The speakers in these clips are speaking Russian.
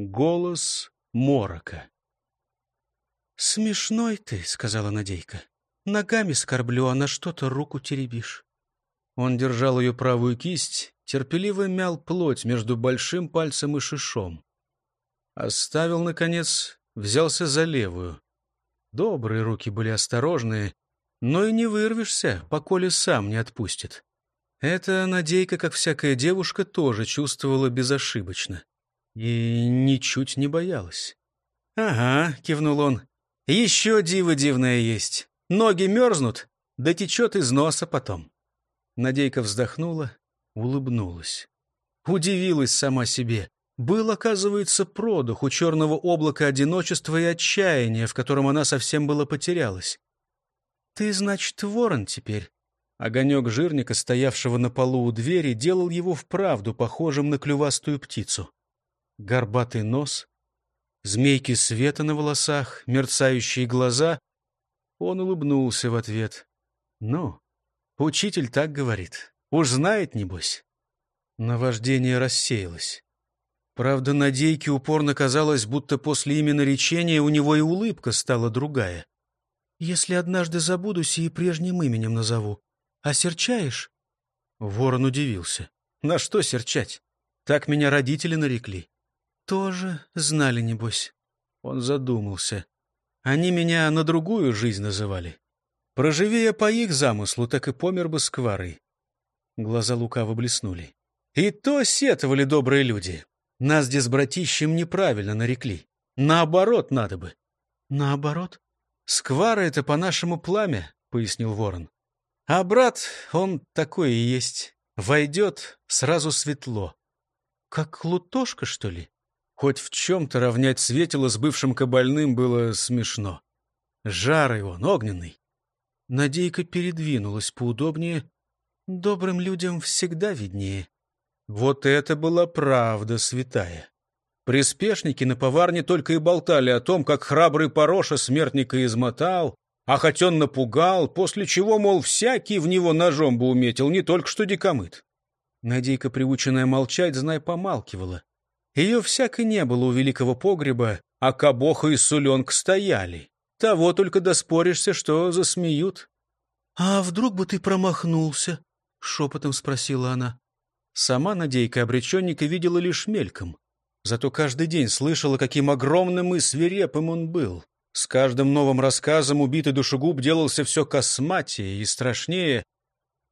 Голос морока. «Смешной ты», — сказала Надейка. «Ногами скорблю, а на что-то руку теребишь». Он держал ее правую кисть, терпеливо мял плоть между большим пальцем и шишом. Оставил, наконец, взялся за левую. Добрые руки были осторожные, но и не вырвешься, поколе сам не отпустит. Эта Надейка, как всякая девушка, тоже чувствовала безошибочно. И ничуть не боялась. «Ага», — кивнул он, — «еще диво дивное есть. Ноги мерзнут, да течет из носа потом». Надейка вздохнула, улыбнулась. Удивилась сама себе. Был, оказывается, продух у черного облака одиночества и отчаяния, в котором она совсем было потерялась. «Ты, значит, ворон теперь?» Огонек жирника, стоявшего на полу у двери, делал его вправду похожим на клювастую птицу. Горбатый нос, змейки света на волосах, мерцающие глаза. Он улыбнулся в ответ. «Ну, учитель так говорит. Уж знает, небось». Наваждение рассеялось. Правда, Надейке упорно казалось, будто после имени речения у него и улыбка стала другая. «Если однажды забудусь и прежним именем назову, а серчаешь?» Ворон удивился. «На что серчать? Так меня родители нарекли». «Тоже знали, небось». Он задумался. «Они меня на другую жизнь называли. Проживи я по их замыслу, так и помер бы скварой». Глаза лукаво блеснули. «И то сетовали добрые люди. Нас здесь с братищем неправильно нарекли. Наоборот надо бы». «Наоборот?» «Сквара — это по-нашему пламя», — пояснил ворон. «А брат, он такой и есть. Войдет, сразу светло. Как лутошка, что ли?» Хоть в чем-то равнять светило с бывшим кабальным было смешно. Жарый он, огненный. Надейка передвинулась поудобнее. Добрым людям всегда виднее. Вот это была правда святая. Приспешники на поварне только и болтали о том, как храбрый Пороша смертника измотал, а хоть он напугал, после чего, мол, всякий в него ножом бы уметил, не только что дикомыт. Надейка, приученная молчать, знай, помалкивала. Ее всяко не было у великого погреба, а кабоха и суленка стояли. Того только доспоришься, что засмеют. — А вдруг бы ты промахнулся? — шепотом спросила она. Сама Надейка обреченника видела лишь мельком. Зато каждый день слышала, каким огромным и свирепым он был. С каждым новым рассказом убитый душегуб делался все косматее и страшнее.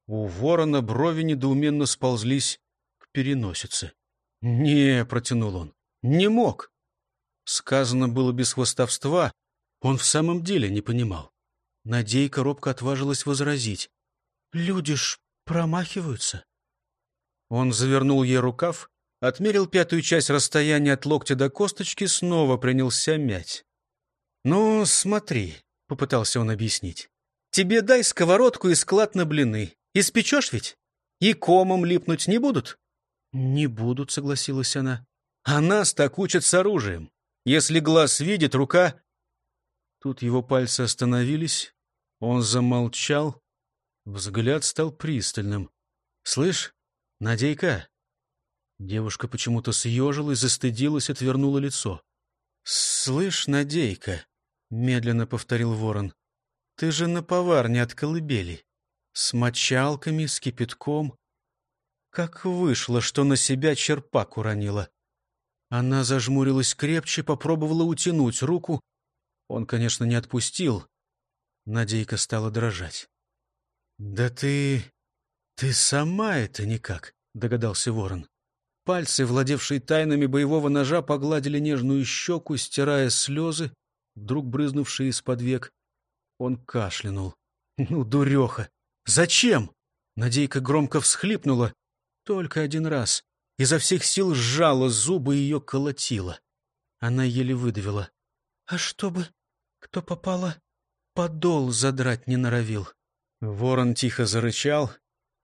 У ворона брови недоуменно сползлись к переносице. «Не», — протянул он, — «не мог». Сказано было без хвостовства, он в самом деле не понимал. Надейка робко отважилась возразить. «Люди ж промахиваются». Он завернул ей рукав, отмерил пятую часть расстояния от локтя до косточки, снова принялся мять. «Ну, смотри», — попытался он объяснить. «Тебе дай сковородку и склад на блины. Испечешь ведь? И комом липнуть не будут?» «Не будут», — согласилась она. «А нас так учат с оружием. Если глаз видит, рука...» Тут его пальцы остановились, он замолчал, взгляд стал пристальным. «Слышь, «Надейка!» Девушка почему-то съежилась, застыдилась, отвернула лицо. «Слышь, Надейка!» — медленно повторил ворон. «Ты же на поварне от колыбели. С мочалками, с кипятком. Как вышло, что на себя черпак уронила?» Она зажмурилась крепче, попробовала утянуть руку. Он, конечно, не отпустил. Надейка стала дрожать. «Да ты «Ты сама это никак», — догадался ворон. Пальцы, владевшие тайнами боевого ножа, погладили нежную щеку, стирая слезы, вдруг брызнувшие из-под век. Он кашлянул. «Ну, дуреха! Зачем?» Надейка громко всхлипнула. Только один раз. Изо всех сил сжала зубы ее колотила. Она еле выдавила. «А чтобы кто попало, подол задрать не норовил». Ворон тихо зарычал,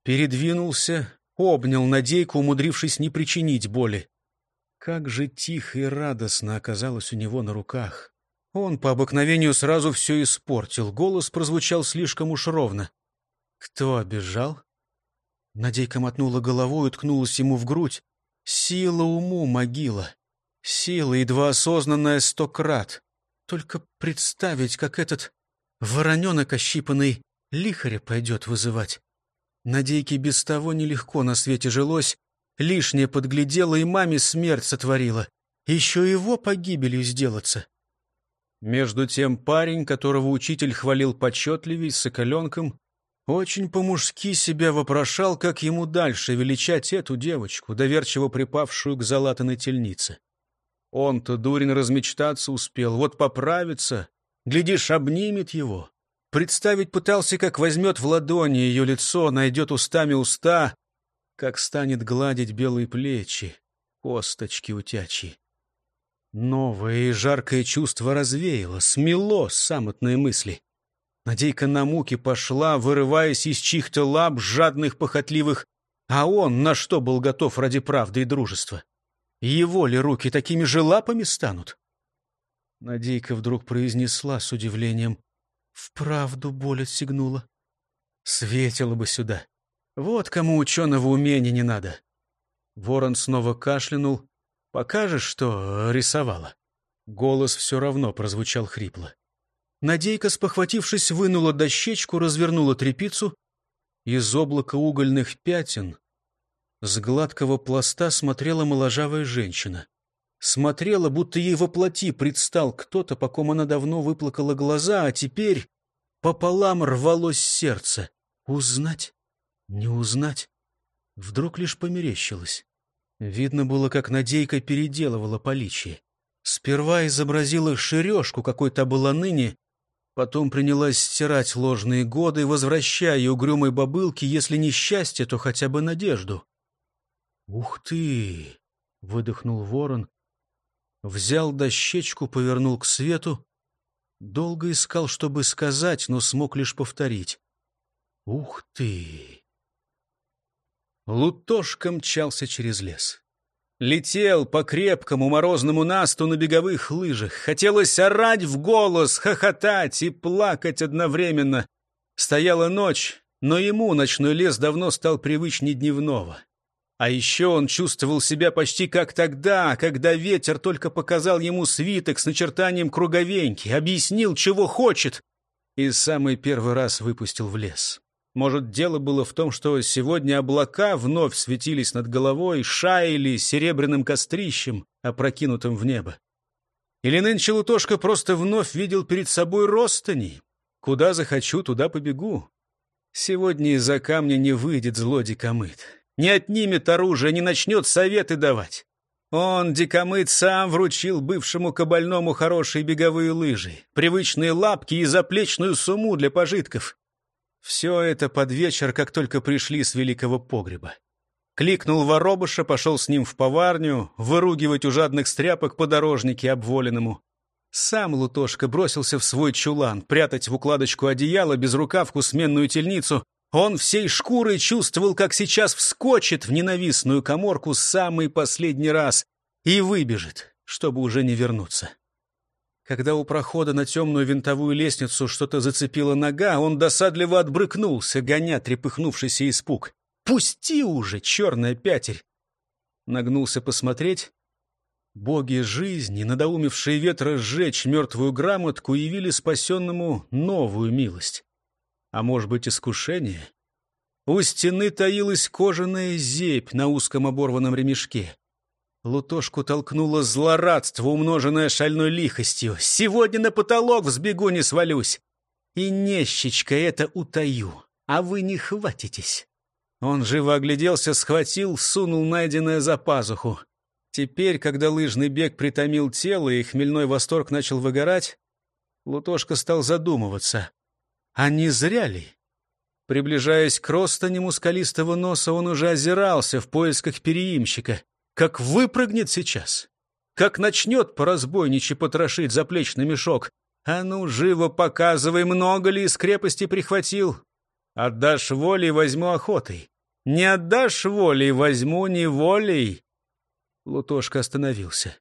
Передвинулся, обнял Надейку, умудрившись не причинить боли. Как же тихо и радостно оказалось у него на руках. Он по обыкновению сразу все испортил. Голос прозвучал слишком уж ровно. «Кто обижал?» Надейка мотнула головой, уткнулась ему в грудь. «Сила уму, могила. Сила, едва осознанная сто крат. Только представить, как этот вороненок ощипанный лихаря пойдет вызывать. Надейке без того нелегко на свете жилось, лишнее подглядела и маме смерть сотворила. Еще его погибелью сделаться. Между тем парень, которого учитель хвалил почетливей, с соколенком, очень по-мужски себя вопрошал, как ему дальше величать эту девочку, доверчиво припавшую к залатанной тельнице. Он-то, дурень, размечтаться успел, вот поправится, глядишь, обнимет его. Представить пытался, как возьмет в ладони ее лицо, найдет устами уста, как станет гладить белые плечи, косточки утячьи. Новое и жаркое чувство развеяло, смело самотные мысли. Надейка на муки пошла, вырываясь из чьих-то лап жадных, похотливых, а он на что был готов ради правды и дружества? Его ли руки такими же лапами станут? Надейка вдруг произнесла с удивлением. Вправду боль отсигнула. Светила бы сюда. Вот кому ученого умения не надо. Ворон снова кашлянул. «Покажешь, что рисовала?» Голос все равно прозвучал хрипло. Надейка, спохватившись, вынула дощечку, развернула трепицу. Из облака угольных пятен с гладкого пласта смотрела моложавая женщина. Смотрела, будто ей воплоти предстал кто-то, по ком она давно выплакала глаза, а теперь пополам рвалось сердце. Узнать? Не узнать? Вдруг лишь померещилось. Видно было, как Надейка переделывала поличие. Сперва изобразила шережку, какой то была ныне, потом принялась стирать ложные годы, возвращая угрюмой бабылке, если не счастье, то хотя бы надежду. «Ух ты!» — выдохнул ворон, Взял дощечку, повернул к свету. Долго искал, чтобы сказать, но смог лишь повторить. «Ух ты!» Лутошка мчался через лес. Летел по крепкому морозному насту на беговых лыжах. Хотелось орать в голос, хохотать и плакать одновременно. Стояла ночь, но ему ночной лес давно стал привычней дневного. А еще он чувствовал себя почти как тогда, когда ветер только показал ему свиток с начертанием круговеньки, объяснил, чего хочет, и самый первый раз выпустил в лес. Может, дело было в том, что сегодня облака вновь светились над головой, шаяли серебряным кострищем, опрокинутым в небо. Или нынче Лутошка просто вновь видел перед собой ростони. Куда захочу, туда побегу. Сегодня из-за камня не выйдет злодей комыт не отнимет оружие, не начнет советы давать. Он, дикомыт, сам вручил бывшему кабальному хорошие беговые лыжи, привычные лапки и заплечную сумму для пожитков. Все это под вечер, как только пришли с великого погреба. Кликнул воробыша, пошел с ним в поварню, выругивать у жадных стряпок подорожники обволенному. Сам Лутошка бросился в свой чулан, прятать в укладочку одеяла, безрукавку, сменную тельницу, он всей шкурой чувствовал, как сейчас вскочит в ненавистную коморку самый последний раз и выбежит, чтобы уже не вернуться. Когда у прохода на темную винтовую лестницу что-то зацепила нога, он досадливо отбрыкнулся, гоня трепыхнувшийся испуг. «Пусти уже, черная пятерь!» Нагнулся посмотреть. Боги жизни, надоумевшие ветра сжечь мертвую грамотку, явили спасенному новую милость а может быть, искушение. У стены таилась кожаная зебь на узком оборванном ремешке. Лутошку толкнуло злорадство, умноженное шальной лихостью. «Сегодня на потолок взбегу не свалюсь!» «И нещечка это утаю, а вы не хватитесь!» Он живо огляделся, схватил, сунул найденное за пазуху. Теперь, когда лыжный бег притомил тело и хмельной восторг начал выгорать, Лутошка стал задумываться. А не зря ли? Приближаясь к ростане мускалистого носа, он уже озирался в поисках переимщика. Как выпрыгнет сейчас! Как начнет по разбойничьи потрошить заплечный мешок! А ну, живо показывай, много ли из крепости прихватил! Отдашь волей, возьму охотой. Не отдашь волей, возьму неволей. Лутошка остановился.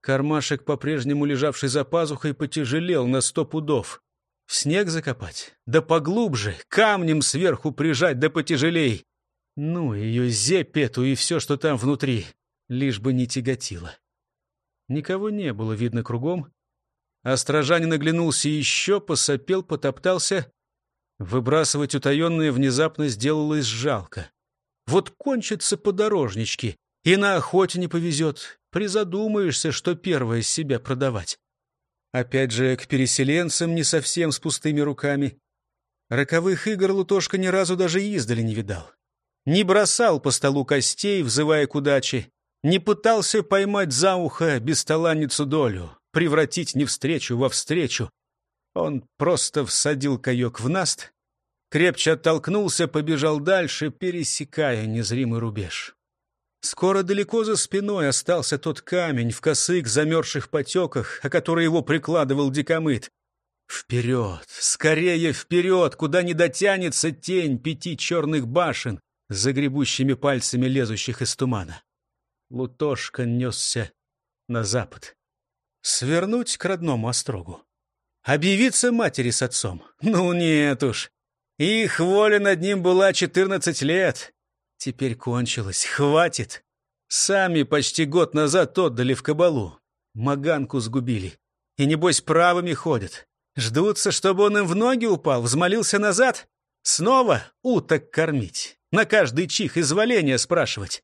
Кармашек, по-прежнему лежавший за пазухой, потяжелел на сто пудов. В снег закопать? Да поглубже, камнем сверху прижать, да потяжелей. Ну, ее зепь и все, что там внутри, лишь бы не тяготило. Никого не было видно кругом. Острожанин оглянулся еще, посопел, потоптался. Выбрасывать утаенное внезапно сделалось жалко. Вот кончатся подорожнички, и на охоте не повезет. Призадумаешься, что первое себя продавать. Опять же, к переселенцам не совсем с пустыми руками. Роковых игр Лутошка ни разу даже издали не видал. Не бросал по столу костей, взывая к удаче. Не пытался поймать за ухо бесталанницу долю, превратить не встречу во встречу. Он просто всадил каек в наст, крепче оттолкнулся, побежал дальше, пересекая незримый рубеж. Скоро далеко за спиной остался тот камень в косых замерзших потеках, о который его прикладывал дикомыт. Вперед, скорее вперед, куда не дотянется тень пяти черных башен, загребущими пальцами лезущих из тумана. Лутошка несся на запад. Свернуть к родному острогу. Объявиться матери с отцом? Ну нет уж. Их воля над ним была четырнадцать лет. Теперь кончилось. Хватит. Сами почти год назад отдали в кабалу. Маганку сгубили. И, небось, правыми ходят. Ждутся, чтобы он им в ноги упал, взмолился назад. Снова уток кормить. На каждый чих изволения спрашивать.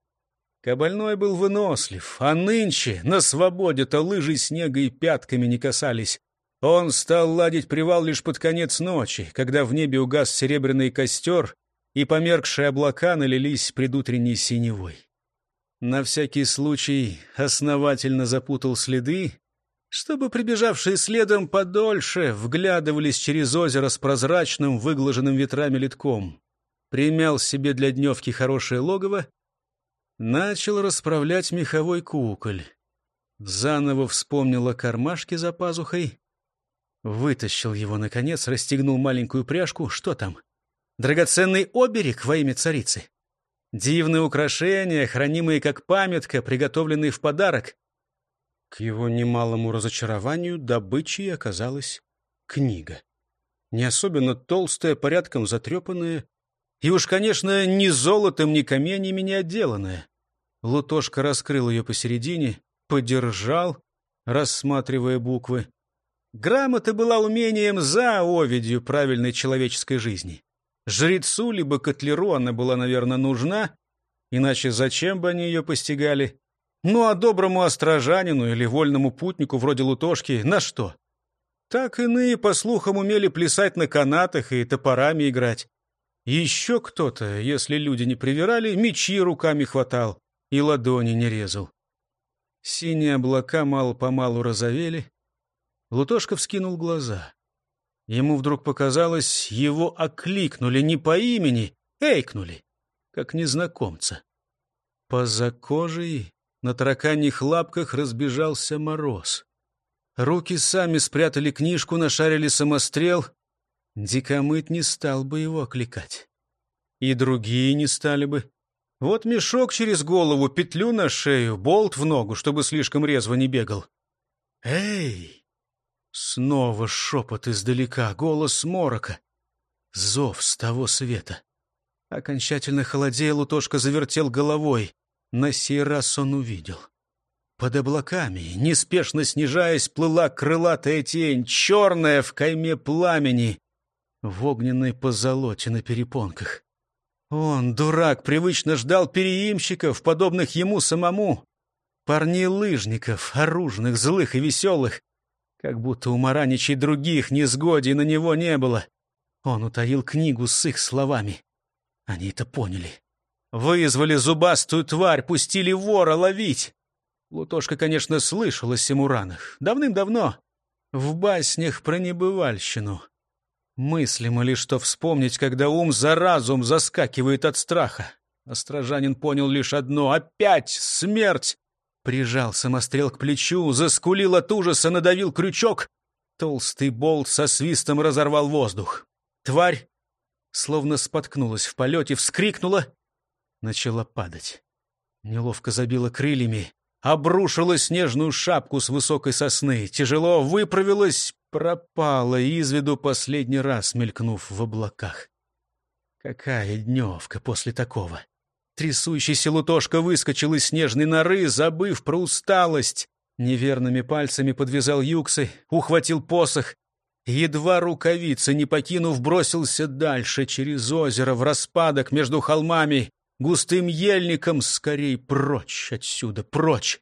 Кабальной был вынослив, а нынче на свободе-то лыжи снега и пятками не касались. Он стал ладить привал лишь под конец ночи, когда в небе угас серебряный костер, и померкшие облака налились предутренней синевой. На всякий случай основательно запутал следы, чтобы прибежавшие следом подольше вглядывались через озеро с прозрачным, выглаженным ветрами литком. Примял себе для дневки хорошее логово Начал расправлять меховой куколь. Заново вспомнил о кармашке за пазухой. Вытащил его, наконец, расстегнул маленькую пряжку. Что там? Драгоценный оберег во имя царицы. Дивные украшения, хранимые как памятка, приготовленные в подарок. К его немалому разочарованию добычей оказалась книга. Не особенно толстая, порядком затрепанная, и уж, конечно, ни золотом, ни каменями не отделанная. Лутошка раскрыл ее посередине, подержал, рассматривая буквы. Грамота была умением за овидью правильной человеческой жизни. Жрецу либо котлеру она была, наверное, нужна, иначе зачем бы они ее постигали? Ну а доброму острожанину или вольному путнику вроде Лутошки на что? Так иные, по слухам, умели плясать на канатах и топорами играть. Еще кто-то, если люди не привирали, мечи руками хватал и ладони не резал. Синие облака мало-помалу розовели. Лутошка вскинул глаза. Ему вдруг показалось, его окликнули не по имени, эйкнули, как незнакомца. По-за кожей на тараканьих лапках разбежался мороз. Руки сами спрятали книжку, нашарили самострел. Дикомыт не стал бы его окликать. И другие не стали бы. Вот мешок через голову, петлю на шею, болт в ногу, чтобы слишком резво не бегал. «Эй!» Снова шепот издалека, голос морока. Зов с того света. Окончательно холодея, Лутошка завертел головой. На сей раз он увидел. Под облаками, неспешно снижаясь, плыла крылатая тень, черная в кайме пламени, в огненной позолоте на перепонках. Он, дурак, привычно ждал переимщиков, подобных ему самому. Парней-лыжников, оружных, злых и веселых. Как будто у Мараничей других несгодий на него не было. Он утаил книгу с их словами. Они это поняли. Вызвали зубастую тварь, пустили вора ловить. Лутошка, конечно, слышал о Симуранах. Давным-давно. В баснях про небывальщину. Мыслимо ли что вспомнить, когда ум за разум заскакивает от страха? Острожанин понял лишь одно — опять смерть! Прижал самострел к плечу, заскулил от ужаса, надавил крючок. Толстый болт со свистом разорвал воздух. Тварь, словно споткнулась в полете, вскрикнула, начала падать. Неловко забила крыльями, обрушила снежную шапку с высокой сосны, тяжело выправилась, пропала из виду последний раз, мелькнув в облаках. Какая дневка после такого! Трясущийся лутошка выскочил из снежной норы, забыв про усталость. Неверными пальцами подвязал юксы, ухватил посох. Едва рукавица, не покинув, бросился дальше, через озеро, в распадок между холмами, густым ельником, скорей прочь отсюда, прочь,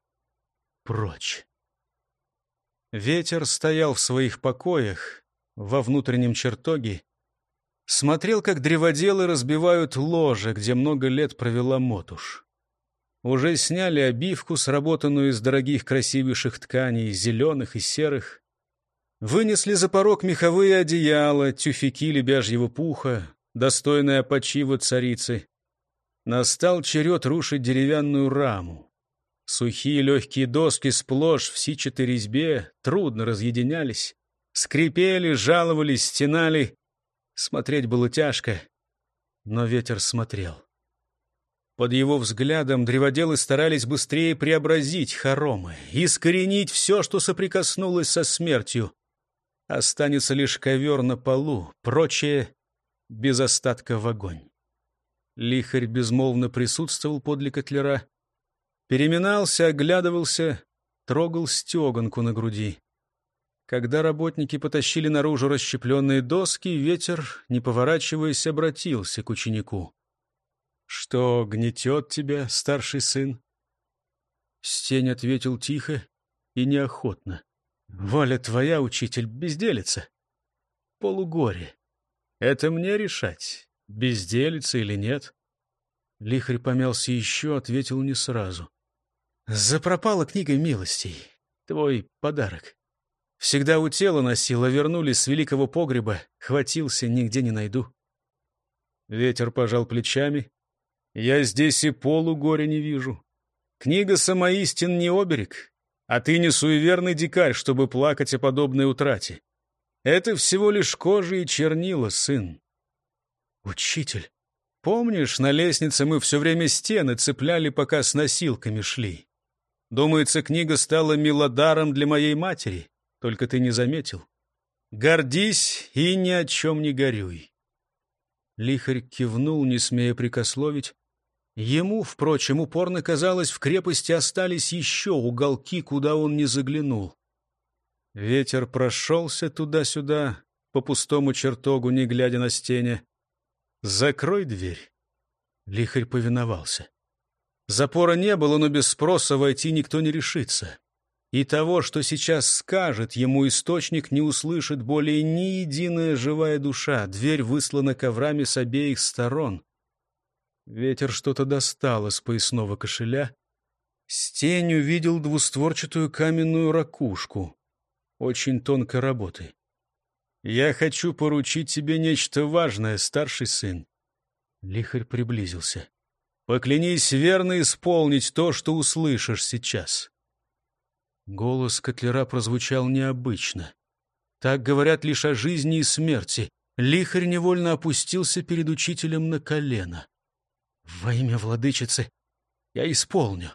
прочь. Ветер стоял в своих покоях, во внутреннем чертоге, смотрел, как древоделы разбивают ложе, где много лет провела Мотуш. Уже сняли обивку, сработанную из дорогих красивейших тканей, зеленых и серых. Вынесли за порог меховые одеяла, тюфяки лебяжьего пуха, достойная почива царицы. Настал черед рушить деревянную раму. Сухие легкие доски сплошь в сичатой резьбе трудно разъединялись. Скрипели, жаловались, стенали. Смотреть было тяжко, но ветер смотрел. Под его взглядом древоделы старались быстрее преобразить хоромы, искоренить все, что соприкоснулось со смертью. Останется лишь ковер на полу, прочее — без остатка в огонь. Лихарь безмолвно присутствовал подле котлера, переминался, оглядывался, трогал стеганку на груди. Когда работники потащили наружу расщепленные доски, ветер, не поворачиваясь, обратился к ученику. «Что гнетет тебя, старший сын?» Стень ответил тихо и неохотно. «Воля твоя, учитель, безделица. Полугоре. Это мне решать, безделица или нет?» Лихарь помялся еще, ответил не сразу. «Запропала книга милостей. Твой подарок. Всегда у тела носила, вернулись с великого погреба. Хватился, нигде не найду». Ветер пожал плечами, я здесь и полугоря не вижу. Книга самоистин не оберег, а ты не суеверный дикарь, чтобы плакать о подобной утрате. Это всего лишь кожа и чернила, сын. Учитель, помнишь, на лестнице мы все время стены цепляли, пока с носилками шли? Думается, книга стала милодаром для моей матери, только ты не заметил. Гордись и ни о чем не горюй. Лихарь кивнул, не смея прикословить, Ему, впрочем, упорно казалось, в крепости остались еще уголки, куда он не заглянул. Ветер прошелся туда-сюда, по пустому чертогу, не глядя на стене. «Закрой дверь». Лихарь повиновался. Запора не было, но без спроса войти никто не решится. И того, что сейчас скажет, ему источник не услышит более ни единая живая душа. Дверь выслана коврами с обеих сторон. Ветер что-то достал из поясного кошеля. Стень увидел двустворчатую каменную ракушку, очень тонкой работы. «Я хочу поручить тебе нечто важное, старший сын». Лихарь приблизился. «Поклянись верно исполнить то, что услышишь сейчас». Голос котлера прозвучал необычно. Так говорят лишь о жизни и смерти. Лихарь невольно опустился перед учителем на колено. Во имя владычицы я исполню.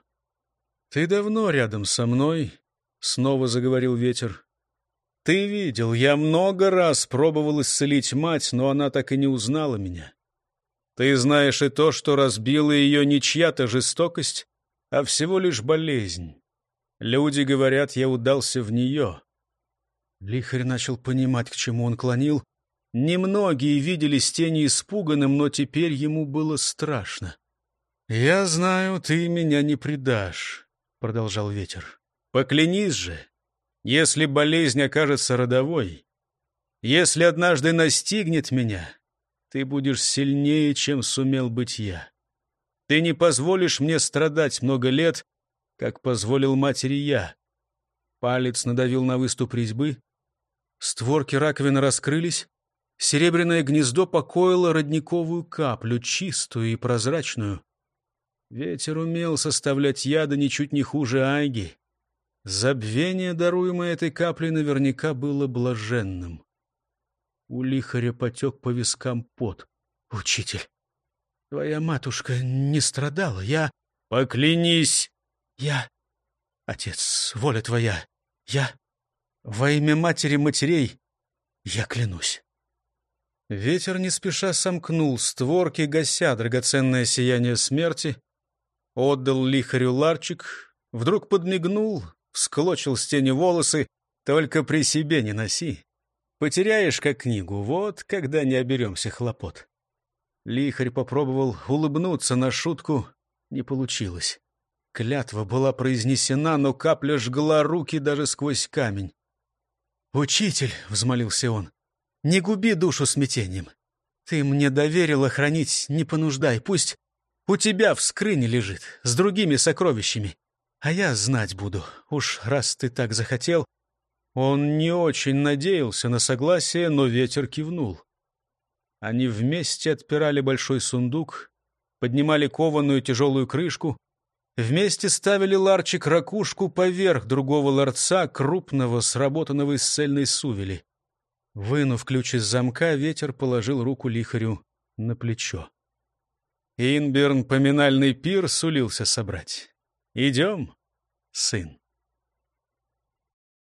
Ты давно рядом со мной, — снова заговорил ветер. Ты видел, я много раз пробовал исцелить мать, но она так и не узнала меня. Ты знаешь и то, что разбила ее не чья-то жестокость, а всего лишь болезнь. Люди говорят, я удался в нее. Лихарь начал понимать, к чему он клонил, Немногие видели тени испуганным, но теперь ему было страшно. «Я знаю, ты меня не предашь», — продолжал ветер. «Поклянись же, если болезнь окажется родовой, если однажды настигнет меня, ты будешь сильнее, чем сумел быть я. Ты не позволишь мне страдать много лет, как позволил матери я». Палец надавил на выступ резьбы. Створки раковины раскрылись, Серебряное гнездо покоило родниковую каплю, чистую и прозрачную. Ветер умел составлять яды ничуть не хуже Айги. Забвение, даруемое этой каплей, наверняка было блаженным. У лихаря потек по вискам пот. «Учитель, твоя матушка не страдала, я...» «Поклянись!» «Я... Отец, воля твоя, я... Во имя матери матерей я клянусь». Ветер не спеша сомкнул створки, гася драгоценное сияние смерти, отдал лихарю ларчик, вдруг подмигнул, всклочил с тени волосы. «Только при себе не носи. Потеряешь как книгу, вот когда не оберемся хлопот». Лихарь попробовал улыбнуться на шутку, не получилось. Клятва была произнесена, но капля жгла руки даже сквозь камень. «Учитель!» — взмолился он. «Не губи душу смятением. Ты мне доверила хранить, не понуждай. Пусть у тебя в скрыне лежит, с другими сокровищами. А я знать буду, уж раз ты так захотел». Он не очень надеялся на согласие, но ветер кивнул. Они вместе отпирали большой сундук, поднимали кованую тяжелую крышку, вместе ставили ларчик-ракушку поверх другого ларца, крупного, сработанного из цельной сувели. Вынув ключ из замка, ветер положил руку лихарю на плечо. Инберн поминальный пир сулился собрать. «Идем, сын».